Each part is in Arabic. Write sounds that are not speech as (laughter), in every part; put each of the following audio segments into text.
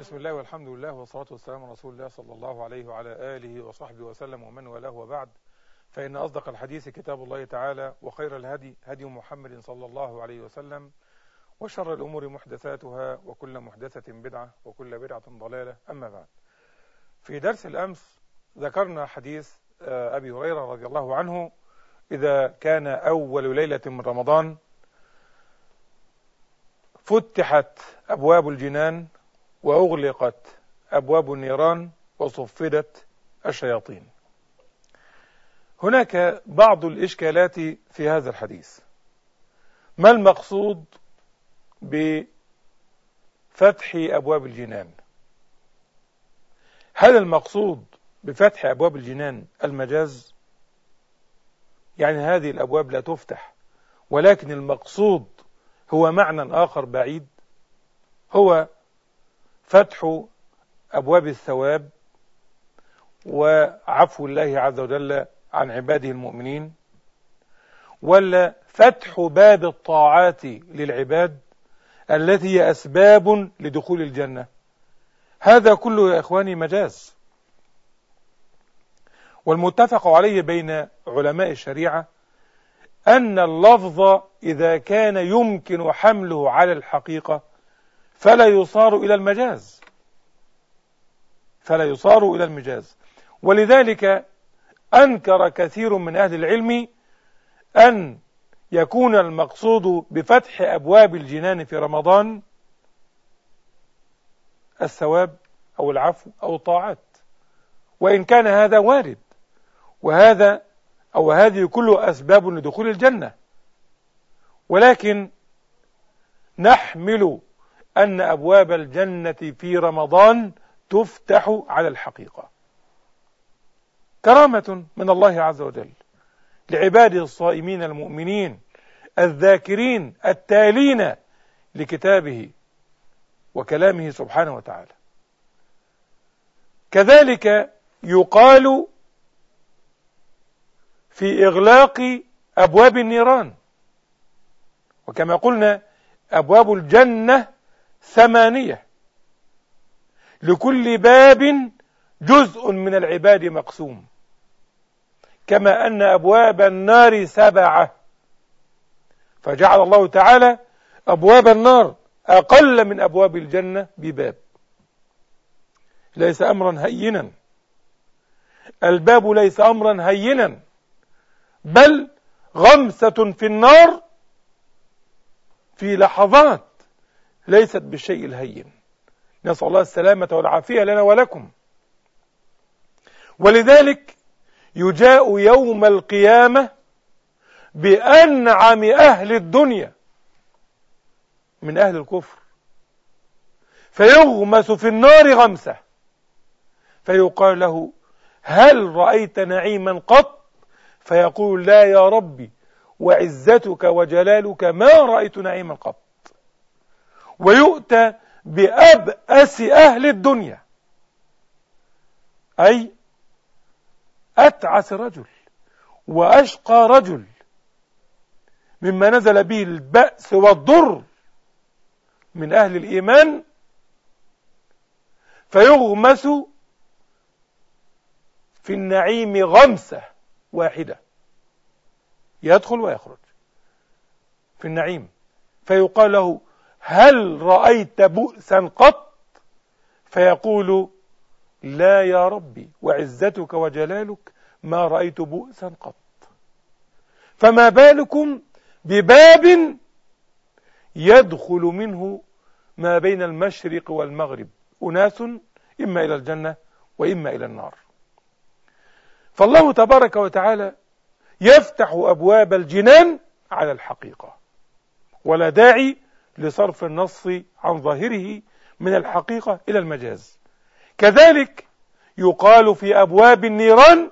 بسم الله والحمد لله والصلاة والسلام على رسول الله صلى الله عليه وعلى آله وصحبه وسلم ومن والاه وبعد. فإن أصدق الحديث كتاب الله تعالى وخير الهدي هدي محمد صلى الله عليه وسلم وشر الأمور محدثاتها وكل محدثة بدعة وكل بدعة ضلالة. أما بعد. في درس الأمس ذكرنا حديث أبي هريرة رضي الله عنه إذا كان أول ليلة من رمضان فتحت أبواب الجنان وأغلقت أبواب النيران وصفدت الشياطين. هناك بعض الإشكالات في هذا الحديث. ما المقصود بفتح أبواب الجنان؟ هل المقصود بفتح أبواب الجنان المجاز؟ يعني هذه الأبواب لا تفتح ولكن المقصود هو معنى آخر بعيد هو فتح أبواب الثواب وعفو الله عز وجل عن عباده المؤمنين ولا فتح باب الطاعات للعباد التي هي أسباب لدخول الجنة. هذا كله يا إخواني مجاز. والمتفق عليه بين علماء الشريعة أن اللفظ إذا كان يمكن حمله على الحقيقة فلا يصار إلى المجاز. فلا يصار إلى المجاز. ولذلك أنكر كثير من أهل العلم أن يكون المقصود بفتح أبواب الجنان في رمضان الثواب أو العفو أو الطاعات. وإن كان هذا وارد. وهذا أو هذه كله أسباب لدخول الجنة. ولكن نحمل أن أبواب الجنة في رمضان تفتح على الحقيقة. كرامة من الله عز وجل لعباده الصائمين المؤمنين الذاكرين التالين لكتابه وكلامه سبحانه وتعالى. كذلك يقال في إغلاق أبواب النيران. وكما قلنا أبواب الجنة ثمانية. لكل باب جزء من العباد مقسوم. كما أن أبواب النار سبعة. فجعل الله تعالى أبواب النار أقل من أبواب الجنة بباب. ليس أمرا هينا. الباب ليس أمرا هينا. بل غمسة في النار في لحظات ليست بالشيء الهين. نسأل الله السلامة والعافية لنا ولكم. ولذلك يجاء يوم القيامة بأنعم أهل الدنيا من أهل الكفر. فيغمس في النار غمسة. فيقال له هل رأيت نعيما قط؟ فيقول لا يا ربي وعزتك وجلالك ما رأيت نعيما قط. ويؤتى بأبأس أهل الدنيا. أي أتعس رجل وأشقى رجل مما نزل به البأس والضر من أهل الإيمان فيغمس في النعيم غمسة واحدة. يدخل ويخرج في النعيم. فيقال له هل رأيت بؤسا قط؟ فيقول لا يا ربي وعزتك وجلالك ما رأيت بؤسا قط. فما بالكم بباب يدخل منه ما بين المشرق والمغرب؟ أناس إما إلى الجنة وإما إلى النار. فالله تبارك وتعالى يفتح أبواب الجنان على الحقيقة. ولا داعي لصرف النص عن ظاهره من الحقيقة إلى المجاز. كذلك يقال في أبواب النيران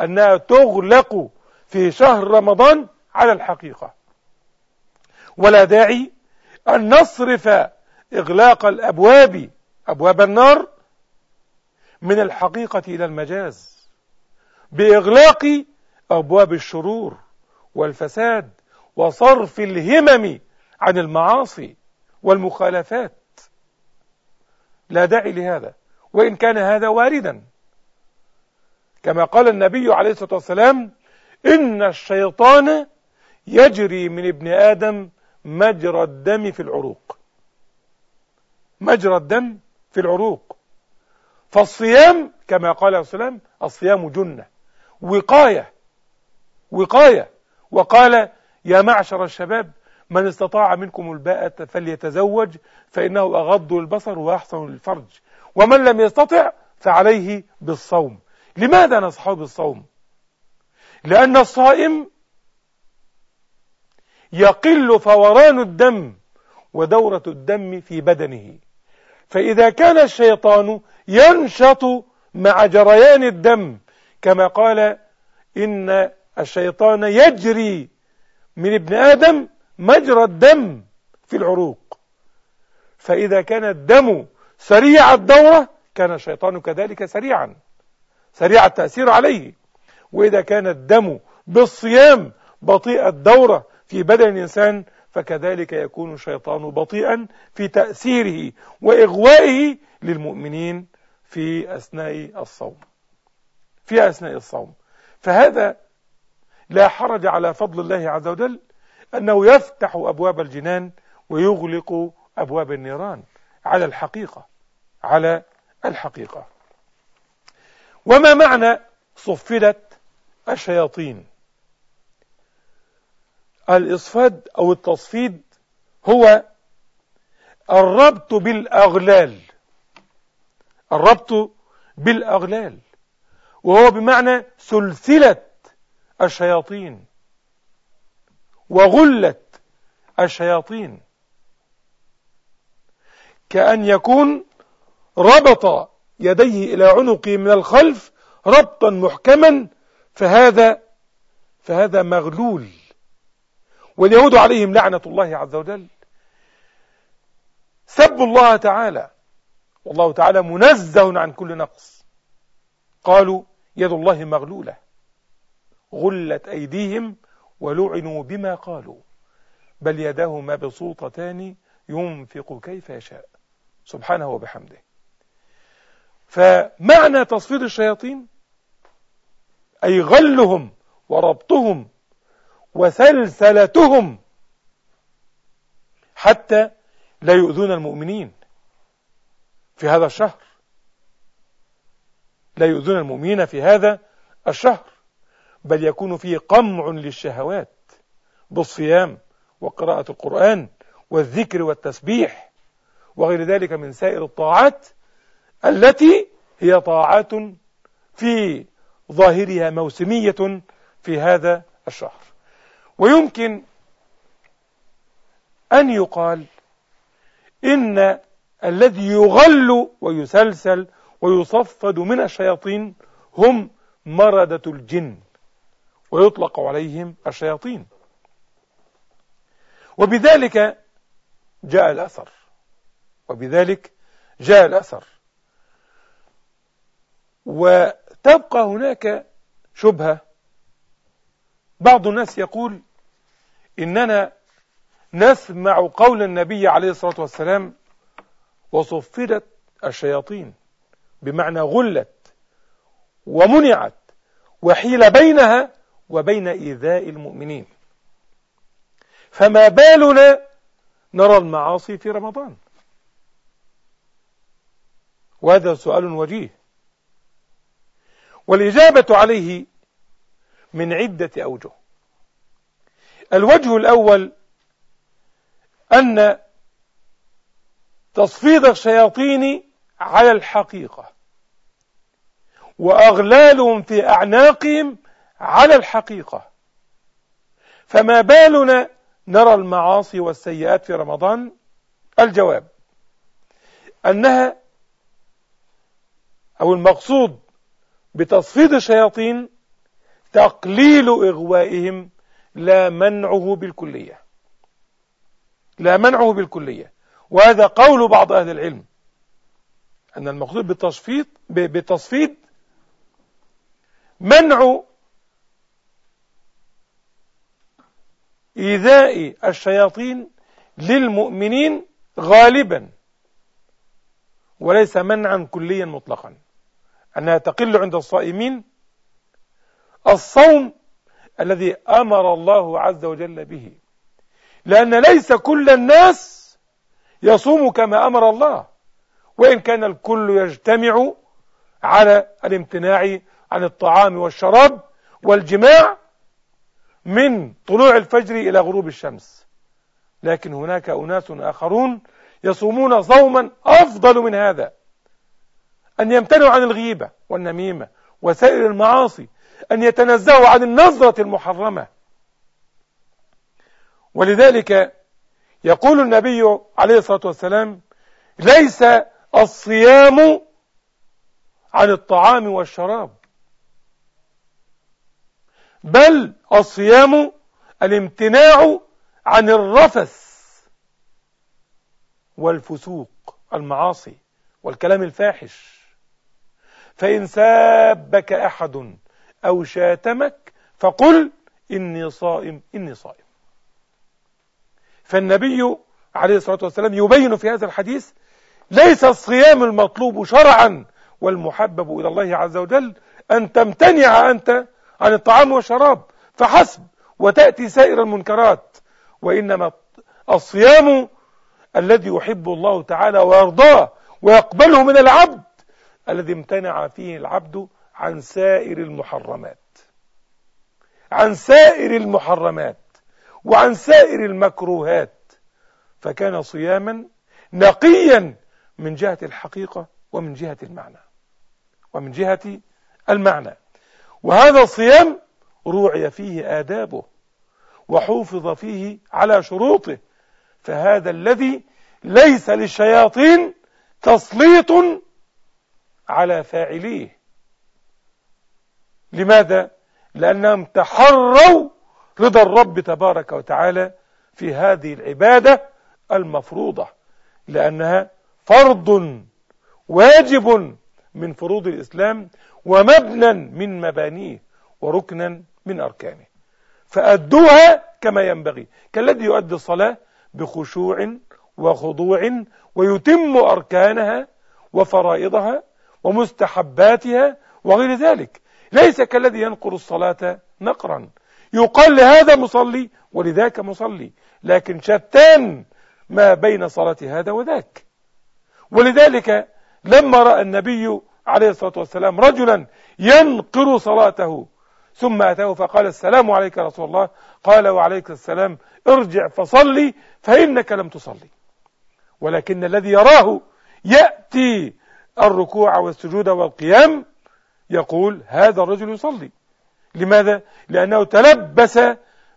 أنها تغلق في شهر رمضان على الحقيقة. ولا داعي أن نصرف إغلاق الأبواب أبواب النار من الحقيقة إلى المجاز بإغلاق أبواب الشرور والفساد وصرف الهمم عن المعاصي والمخالفات. لا داعي لهذا. وإن كان هذا واردا. كما قال النبي عليه الصلاة والسلام إن الشيطان يجري من ابن آدم مجرى الدم في العروق. مجرى الدم في العروق. فالصيام كما قال عليه السلام الصيام جنة. وقاية. وقاية. وقال يا معشر الشباب من استطاع منكم الباءة فليتزوج فإنه أغض البصر وأحسن الفرج. ومن لم يستطع فعليه بالصوم. لماذا نصحه بالصوم؟ لأن الصائم يقل فوران الدم ودورة الدم في بدنه. فإذا كان الشيطان ينشط مع جريان الدم كما قال إن الشيطان يجري من ابن آدم مجرى الدم في العروق. فإذا كان الدم سريع الدورة كان الشيطان كذلك سريعا سريع التأثير عليه. وإذا كان الدم بالصيام بطيء الدورة في بدن الإنسان فكذلك يكون الشيطان بطيئا في تأثيره وإغوائه للمؤمنين في أثناء الصوم. في أثناء الصوم. فهذا لا حرج على فضل الله عز وجل أنه يفتح أبواب الجنان ويغلق أبواب النيران على الحقيقة على الحقيقة. وما معنى صفدت الشياطين؟ الإصفاد أو التصفيد هو الربط بالأغلال الربط بالأغلال وهو بمعنى سلسلة الشياطين. وغلت الشياطين. كأن يكون ربط يديه إلى عنقه من الخلف ربطا محكما فهذا فهذا مغلول. واليهود عليهم لعنة الله عز وجل. سبوا الله تعالى. والله تعالى منزه عن كل نقص. قالوا يد الله مغلولة. غلت أيديهم ولعنوا بما قالوا. بل يداه مبسوطتان ينفق كيف يشاء. سبحانه وبحمده. فمعنى تصفير الشياطين أي غلهم وربطهم وسلسلتهم حتى لا يؤذون المؤمنين في هذا الشهر. لا يؤذون المؤمنين في هذا الشهر. بل يكون فيه قمع للشهوات بالصيام وقراءة القرآن والذكر والتسبيح وغير ذلك من سائر الطاعات التي هي طاعات في ظاهرها موسمية في هذا الشهر. ويمكن أن يقال إن الذي يغل ويسلسل ويصفد من الشياطين هم مردة الجن. ويطلق عليهم الشياطين. وبذلك جاء الأثر. وبذلك جاء الأثر. وتبقى هناك شبهة. بعض الناس يقول إننا نسمع قول النبي عليه الصلاة والسلام وصفدت الشياطين بمعنى غلت ومنعت وحيل بينها وبين إيذاء المؤمنين. فما بالنا نرى المعاصي في رمضان. وهذا سؤال وجيه. والإجابة عليه من عدة أوجه. الوجه الأول أن تصفيد الشياطين على الحقيقة. وأغلالهم في أعناقهم على الحقيقة. فما بالنا نرى المعاصي والسيئات في رمضان؟ الجواب أنها أو المقصود بتصفيد الشياطين تقليل إغوائهم لا منعه بالكلية. لا منعه بالكلية. وهذا قول بعض أهل العلم أن المقصود بالتصفيد بالتصفيد منع إيذاء الشياطين للمؤمنين غالبا وليس منعا كليا مطلقا. أنها تقل عند الصائمين الصوم الذي أمر الله عز وجل به. لأن ليس كل الناس يصوم كما أمر الله وإن كان الكل يجتمع على الامتناع عن الطعام والشراب والجماع من طلوع الفجر إلى غروب الشمس. لكن هناك أناس آخرون يصومون صوما أفضل من هذا. أن يمتنعوا عن الغيبة والنميمة وسائر المعاصي أن يتنزهوا عن النظرة المحرمة. ولذلك يقول النبي عليه الصلاة والسلام ليس الصيام عن الطعام والشراب. بل الصيام الامتناع عن الرفث والفسوق المعاصي والكلام الفاحش. فإن سابك أحد أو شاتمك فقل إني صائم إني صائم. فالنبي عليه الصلاة والسلام يبين في هذا الحديث ليس الصيام المطلوب شرعا والمحبب إلى الله عز وجل أن تمتنع أنت عن الطعام والشراب فحسب وتأتي سائر المنكرات. وإنما الصيام الذي يحب الله تعالى ويرضاه ويقبله من العبد الذي امتنع فيه العبد عن سائر المحرمات. عن سائر المحرمات وعن سائر المكروهات. فكان صياما نقيا من جهة الحقيقة ومن جهة المعنى ومن جهة المعنى. وهذا الصيام روعي فيه آدابه وحوفظ فيه على شروطه فهذا الذي ليس للشياطين تسليط على فاعليه لماذا؟ لأنهم تحروا رضا الرب تبارك وتعالى في هذه العبادة المفروضة لأنها فرض واجب من فروض الإسلام ومبنى من مبانيه وركنا من أركانه. فأدوها كما ينبغي كالذي يؤدي الصلاة بخشوع وخضوع ويتم أركانها وفرائضها ومستحباتها وغير ذلك. ليس كالذي ينقر الصلاة نقرا. يقال لهذا مصلي ولذاك مصلي لكن شتان ما بين صلاة هذا وذاك. ولذلك لما رأى النبي عليه الصلاة والسلام رجلا ينقر صلاته ثم أتاه فقال السلام عليك رسول الله قال وعليك السلام ارجع فصلي فإنك لم تصلي. ولكن الذي يراه يأتي الركوع والسجود والقيام يقول هذا الرجل يصلي. لماذا؟ لأنه تلبس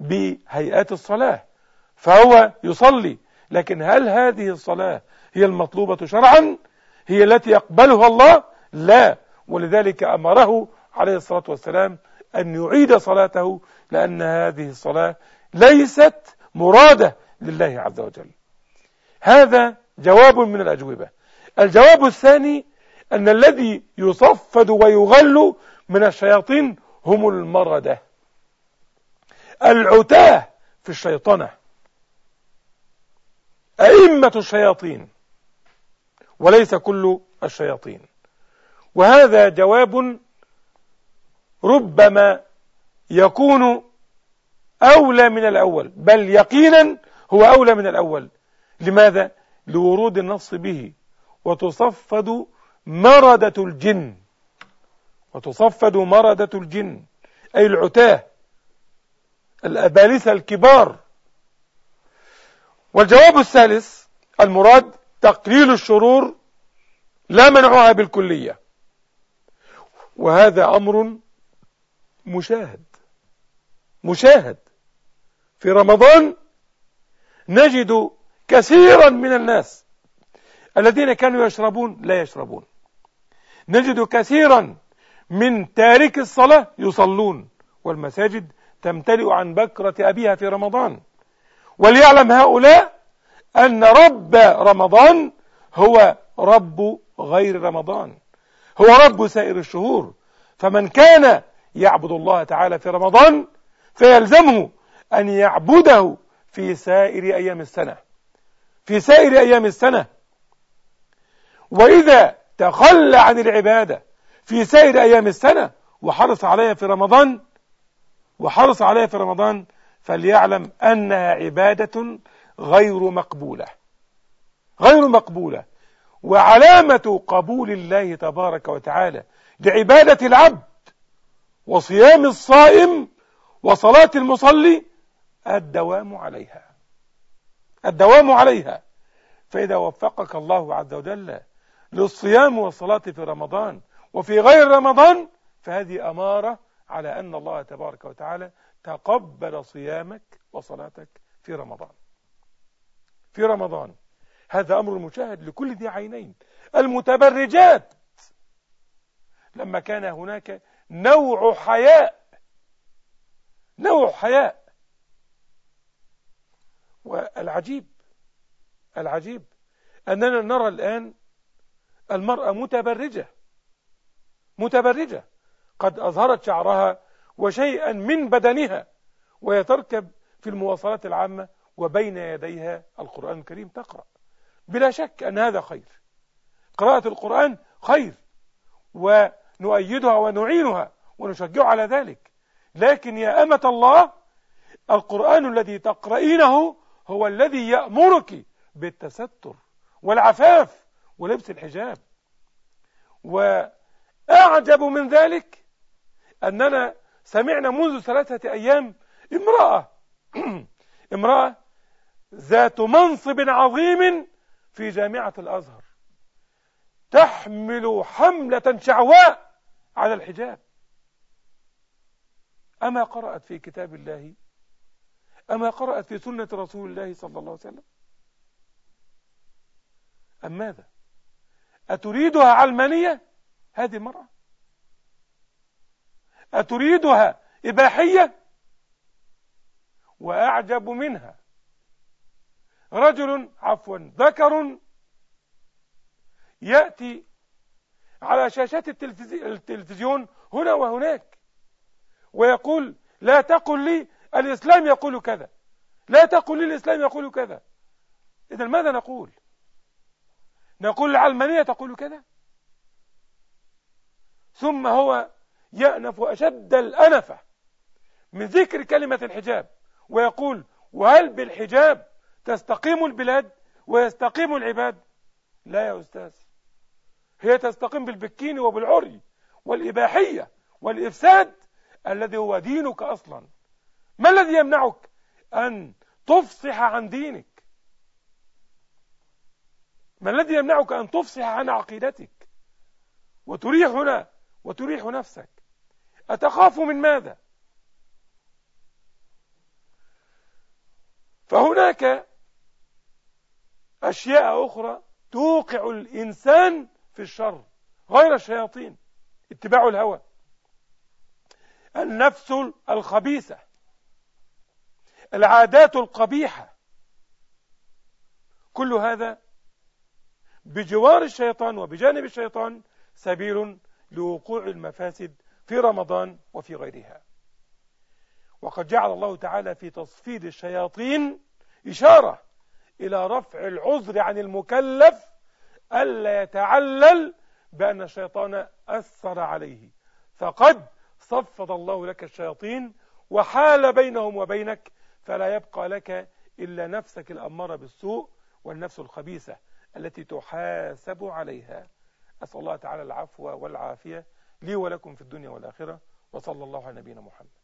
بهيئات الصلاة فهو يصلي. لكن هل هذه الصلاة هي المطلوبة شرعا؟ هي التي يقبلها الله؟ لا. ولذلك أمره عليه الصلاة والسلام أن يعيد صلاته لأن هذه الصلاة ليست مرادة لله عز وجل. هذا جواب من الأجوبة. الجواب الثاني أن الذي يصفد ويغل من الشياطين هم المردة العتاة في الشيطنة. أئمة الشياطين. وليس كل الشياطين. وهذا جواب ربما يكون أولى من الأول بل يقينا هو أولى من الأول. لماذا؟ لورود النص به. وتصفد مردة الجن. وتصفد مردة الجن. أي العتاه. الأبالسة الكبار. والجواب الثالث المراد تقليل الشرور لا منعها بالكلية. وهذا أمر مشاهد. مشاهد. في رمضان نجد كثيرا من الناس الذين كانوا يشربون لا يشربون. نجد كثيرا من تارك الصلاة يصلون. والمساجد تمتلئ عن بكرة أبيها في رمضان. وليعلم هؤلاء أن رب رمضان هو رب غير رمضان. هو رب سائر الشهور. فمن كان يعبد الله تعالى في رمضان فيلزمه أن يعبده في سائر أيام السنة. في سائر أيام السنة. وإذا تخلى عن العبادة في سائر أيام السنة وحرص عليها في رمضان وحرص عليها في رمضان فليعلم أنها عبادة غير مقبولة. غير مقبولة. وعلامة قبول الله تبارك وتعالى لعبادة العبد وصيام الصائم وصلاة المصلي الدوام عليها. الدوام عليها. فإذا وفقك الله عز وجل للصيام والصلاة في رمضان وفي غير رمضان فهذه أمارة على أن الله تبارك وتعالى تقبل صيامك وصلاتك في رمضان. في رمضان. هذا أمر مشاهد لكل ذي عينين. المتبرجات. لما كان هناك نوع حياء. نوع حياء. والعجيب العجيب أننا نرى الآن المرأة متبرجة. متبرجة. قد أظهرت شعرها وشيئا من بدنها وهي تركب في المواصلات العامة وبين يديها القرآن الكريم تقرأ. بلا شك أن هذا خير. قراءة القرآن خير. ونؤيدها ونعينها ونشجع على ذلك. لكن يا أمة الله القرآن الذي تقرأينه هو الذي يأمرك بالتستر والعفاف ولبس الحجاب. وأعجب من ذلك أننا سمعنا منذ ثلاثة أيام امرأة (clears throat) امرأة ذات منصب عظيم في جامعة الأزهر. تحمل حملة شعواء على الحجاب. أما قرأت في كتاب الله أما قرأت في سنة رسول الله صلى الله عليه وسلم؟ أم ماذا؟ أتريدها علمانية؟ هذه المرأة. أتريدها إباحية؟ وأعجب منها رجل عفوا ذكر يأتي على شاشات التلفزيون هنا وهناك ويقول لا تقل لي الإسلام يقول كذا. لا تقل لي الإسلام يقول كذا. إذا ماذا نقول؟ نقول العلمانية تقول كذا؟ ثم هو يأنف أشد الأنفة من ذكر كلمة الحجاب ويقول وهل بالحجاب تستقيم البلاد ويستقيم العباد. لا يا أستاذ هي تستقيم بالبكين وبالعري والإباحية والإفساد الذي هو دينك أصلا. ما الذي يمنعك أن تفصح عن دينك؟ ما الذي يمنعك أن تفصح عن عقيدتك؟ وتريح هنا وتريح نفسك. أتخاف من ماذا؟ فهناك أشياء أخرى توقع الإنسان في الشر غير الشياطين اتباع الهوى. النفس الخبيثة العادات القبيحة. كل هذا بجوار الشيطان وبجانب الشيطان سبيل لوقوع المفاسد في رمضان وفي غيرها. وقد جعل الله تعالى في تصفيد الشياطين إشارة إلى رفع العذر عن المكلف ألا يتعلل بأن الشيطان أثر عليه. فقد صفد الله لك الشياطين وحال بينهم وبينك فلا يبقى لك إلا نفسك الأمارة بالسوء والنفس الخبيثة التي تحاسب عليها. أسأل الله تعالى العفو والعافية لي ولكم في الدنيا والآخرة وصلى الله على نبينا محمد.